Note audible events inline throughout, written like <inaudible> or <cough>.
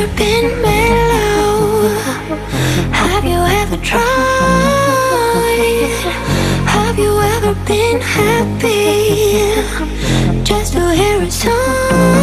ever been mellow? Have you ever tried? Have you ever been happy? Just to hear a song.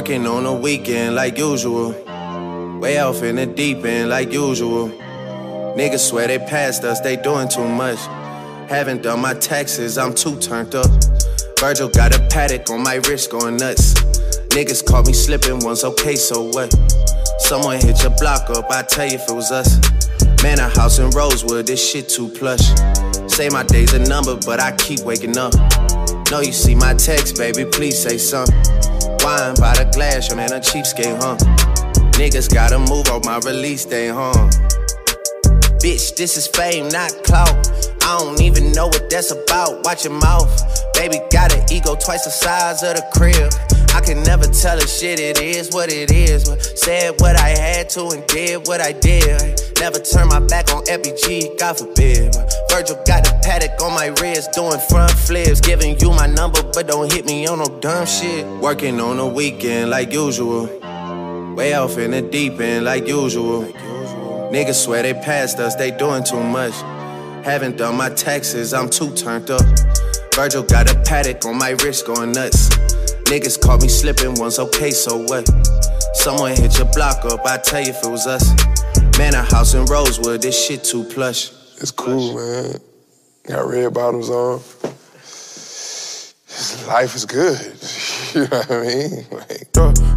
Working on the weekend like usual. Way off in the deep end like usual. Niggas swear they passed us, they doing too much. Haven't done my taxes, I'm too turned up. Virgil got a Patek on my wrist going nuts. Niggas caught me slipping once, okay, so what? Someone hit your block up, I tell you if it was us. Man, a house in Rosewood, this shit too plush. Say my day's a number, but I keep waking up. Know you see my text, baby, please say something. Wine by the glass, your man a cheapskate, huh? Niggas gotta move on my release day, huh? Bitch, this is fame, not clout. I don't even know what that's about. Watch your mouth. Baby got an ego twice the size of the crib. I can never tell a shit, it is what it is. But said what I had to and did what I did. Never turn my back on FBG, God forbid. Virgil got the Patek on my wrist, doing front flips. Giving you my number, but don't hit me on no dumb shit. Working on the weekend like usual. Way off in the deep end like usual. Niggas swear they passed us, they doing too much. Haven't done my taxes, I'm too turned up. Virgil got a Patek on my wrist going nuts. Niggas caught me slipping once, okay, so what? Someone hit your block up, I tell you if it was us. Man, a house in Rosewood, this shit too plush. It's cool, man. Got red bottoms on. Life is good. <laughs> you know what I mean? Like,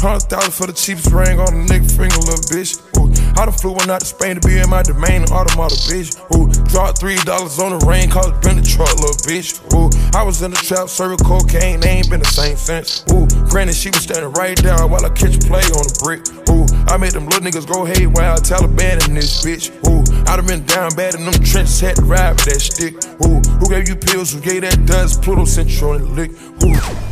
hundred thousand for the cheapest ring on a nigga finger, little bitch. Ooh, I done flew one out to Spain to be in my domain, automata, bitch. Ooh, dropped three dollars on the rain, cause it been the truck, little bitch. Ooh, I was in the trap, serving cocaine, they ain't been the same since. Ooh, granted, she was standing right there while I catch play on the brick. Ooh, I made them little niggas go haywire, Taliban in this bitch. Ooh, I done been down bad in them trenches, had to ride with that stick. Ooh, who gave you pills? Who gave that dust? Pluto on the lick. Ooh.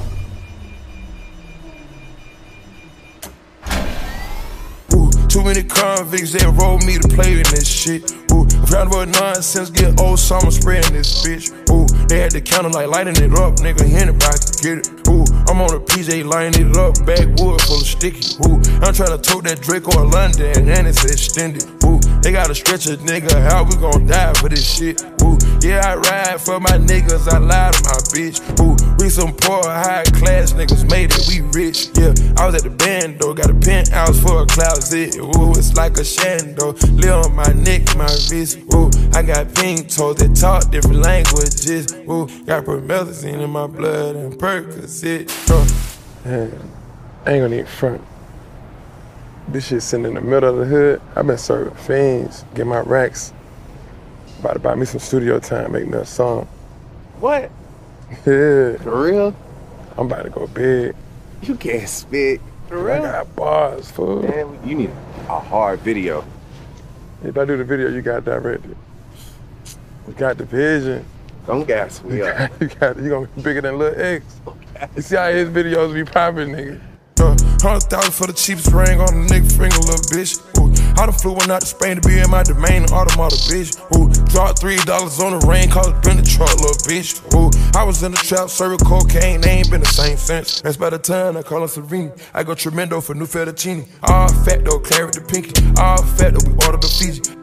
Too many convicts that rolled me to play in this shit. Ooh, round about nonsense, get old summer spreading this bitch. Ooh, they had the counter like lighting it up, nigga. Anybody can get it. Ooh, I'm on a PJ lining it up, backwood full of sticky. Ooh, I'm trying to tote that Draco or London, and it's extended. Ooh, they gotta stretch a nigga out, we gon' die for this shit. Ooh, yeah, I ride for my niggas, I lie to my bitch. Ooh, we some poor, high class niggas made it, we rich. Yeah, I was at the band though, got a penthouse for a closet. Ooh, it's like a shando. Live on my neck, my wrist. Ooh, I got pink toes that talk different languages. Ooh, got promethazine in my blood and Percocet. Uh. Man, I ain't gonna need front. This shit sitting in the middle of the hood. I've been serving fiends, get my racks. About to buy me some studio time, make me a song. What? Yeah. For real? I'm about to go big. You can't spit. For real? I got bars, fool. Man, you need a hard video. If I do the video, you got directed. We got the vision. Don't gas me up. <laughs> you got you gonna be bigger than Lil X. You see how his videos be popping, nigga. Uh, Hundred thousand for the cheapest ring on a nigga finger, little bitch. Ooh, I done flew one out to Spain to be in my domain, automata, bitch. Ooh, dropped three dollars on the rain, cause it been the truck, little bitch. Ooh, I was in the trap, serving cocaine, they ain't been the same since. That's by the time I call her Serene. I go tremendo for new fettuccine. All fat though, claret the pinky. All fat though, we order the Fiji.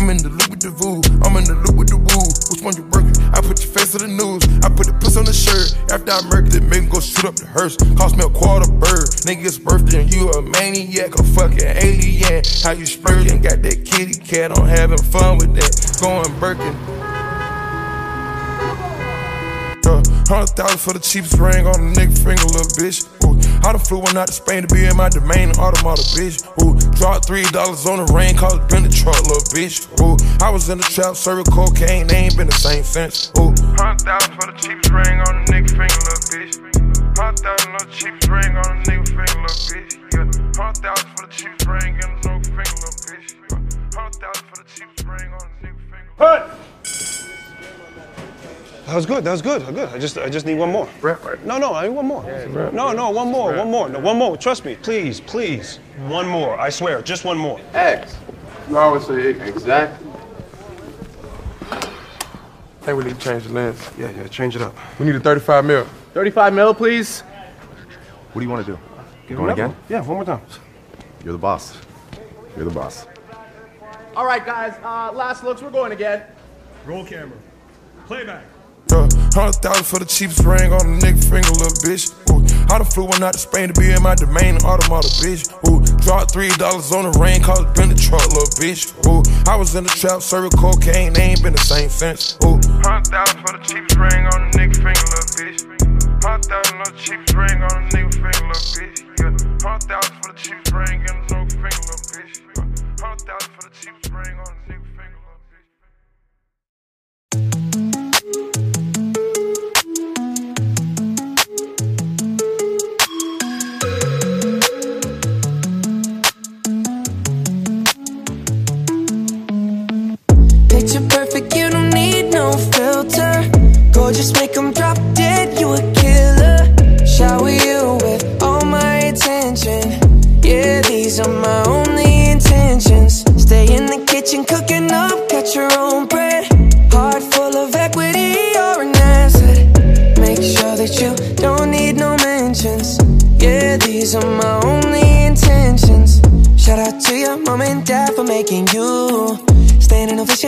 I'm in the loop with the voo, I'm in the loop with the woo. Which one you working? I put your face on the news, I put the puss on the shirt. After I murdered it, me go shoot up the hearse. Cost me a quarter bird. Nigga's birthday and you a maniac, a fucking alien. How you spurting? Got that kitty cat, I'm having fun with that. Going Birkin. Hundred thousand for the cheapest ring on a nigga finger, little bitch. Ooh, I done flew one out to Spain to be in my domain, automata, bitch. Ooh, dropped three dollars on the rain, cause it been the truck, little bitch. Ooh, I was in the trap, serving cocaine, they ain't been the same since. Ooh, hundred thousand for the cheapest ring on a nigga finger, little bitch. Hundred thousand for the cheapest ring on a nigga finger, little bitch. Yeah, hundred thousand for the cheapest ring on a nigga finger, little bitch. Hundred thousand for the cheapest ring on a nigga finger. Cut! That was good. That was good. Good. I just, I just need one more. Rap right. No, no, I need one more. no, no, one more, one more, no, one more. Trust me, please, please, one more. I swear, just one more. X. You always say X. Exactly. I think we need to change the lens. Yeah, yeah, change it up. We need a 35 mil. 35 mil, please. What do you want to do? Give Going again? one. Yeah, one more time. You're the boss. You're the boss. All right, guys. Uh, last looks. We're going again. Roll camera. Playback. Hundred thousand for the cheapest ring on a nigga finger, little bitch. Ooh, I done flew one out to Spain to be in my domain, automata, bitch. Ooh, dropped three dollars on the rain, cause it been the truck, little bitch. Ooh, I was in the trap, serving cocaine, they ain't been the same since. Ooh, hundred thousand for the cheapest ring on a nigga finger, little bitch. Hundred thousand on the cheapest ring on a nigga finger, little bitch. Yeah, hundred thousand for the cheapest ring on a nigga finger, little bitch.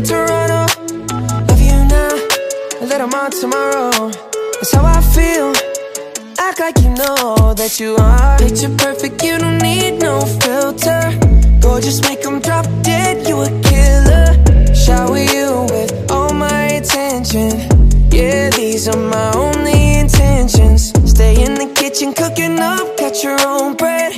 like Toronto. Love you now, a little more tomorrow. That's how I feel. Act like you know that you are. Picture perfect, you don't need no filter. Gorgeous, make 'em drop dead, you a killer. Shower you with all my attention. Yeah, these are my only intentions. Stay in the kitchen, cooking up, got your own bread.